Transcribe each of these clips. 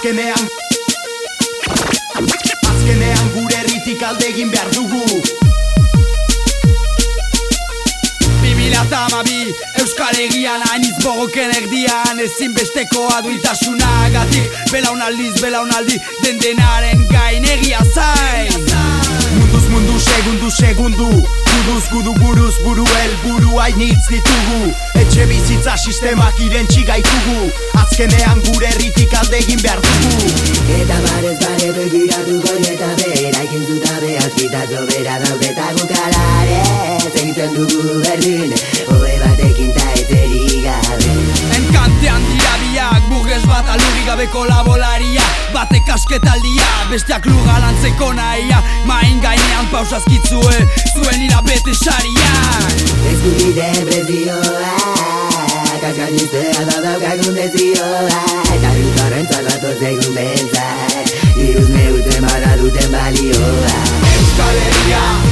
Azkenean. Azkenean gure herritik alde egin behar dugu. Eta amabi Euskal Egian hainiz bogoken erdian Ezin bestekoa duitasuna gatik Belaunaldiz, belaunaldi Den denaren gain egia zain Munduz mundu segundu segundu Guduz gudu buruz buru el buru hainitz ditugu. Etxe bizitza sistemak irentxi gaitugu. Azkenean gure herritik alde egin behar dugu. Eta barez bare begiratu goi eta bera Ikin zuta behaz bitatzo bera daudeta gukalare Zegiten dugu berdin. Hoe batekin ta eteri gabe. Enkantean dira biak Burgez bat alugi gabeko labolaria. Batek asketaldia Besteak luga lantzeko nahia. Main gainean pausazkitzue Zuen ira bete sariak Eskubide prezioa Kaskaniztea da daukagun dezioa Eta dutorren zagatu zegun bentzat Iruz neuten bada duten balioa Euskal Herria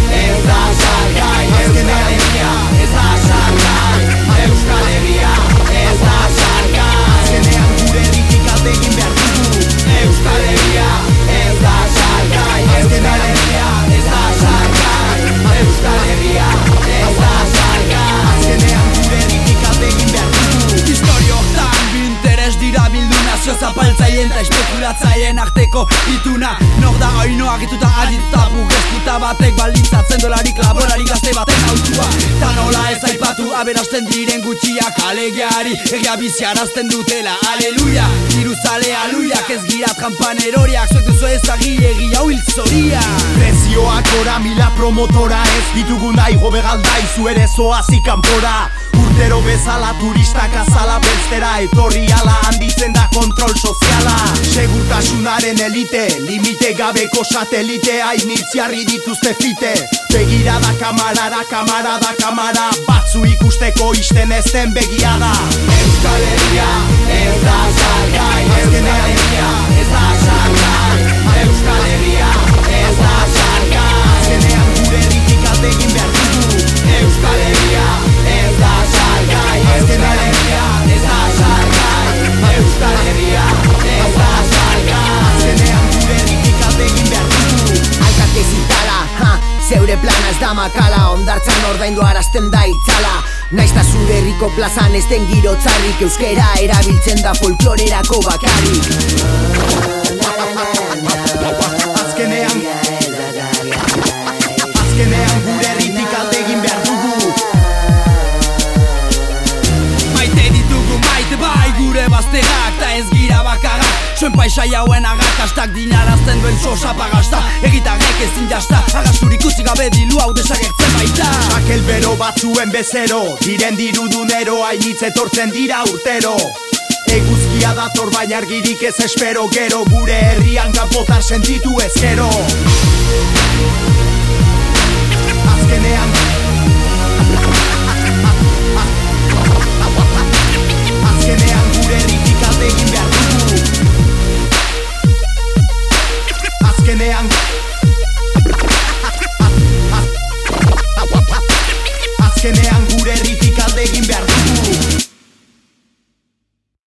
nazio zapaltzaien eta espekulatzaileen arteko ituna. Nor da oino argituta adituta burgestuta batek baldintzatzen dolarik laborari gazte baten autua Ta nola ez aipatu aberasten diren gutxiak alegeari Egia biziarazten dutela, aleluia. Diruzale aluiak ez gira trampan eroriak Zuek duzu ezagi egia huil zoria Prezioak ora mila promotora ez ditugu nahi gobe galdaizu ere zoazik kanpora Urtero bezala turistak azala belztera Etorri ala handitzen da kontrol soziala. Segurtasunaren elite, limite gabeko satelite Hainitziarri dituzte fite. Begirada kamarara, kamarada, kamara Batzu ikusteko isten ez den begiada Euskal Herria ez da zeure plana ez da makala Ondartzan ordaindu arazten da itzala. Naizta zure herriko plazan ez den giro txarrik. Euskera erabiltzen da folklorerako bakarrik Zuen paisai hauen agakastak dinarazten duen sosa pagasta. Egitarrek ezin jasta Agasturik utzi gabe dilu hau desagertzen baita. Sakel bero batzuen bezero Diren dirudunero hainitz etortzen dira urtero. Eguzkia dator baina argirik ez espero Gero gure herrian kanpotar sentitu ezkero de guimbear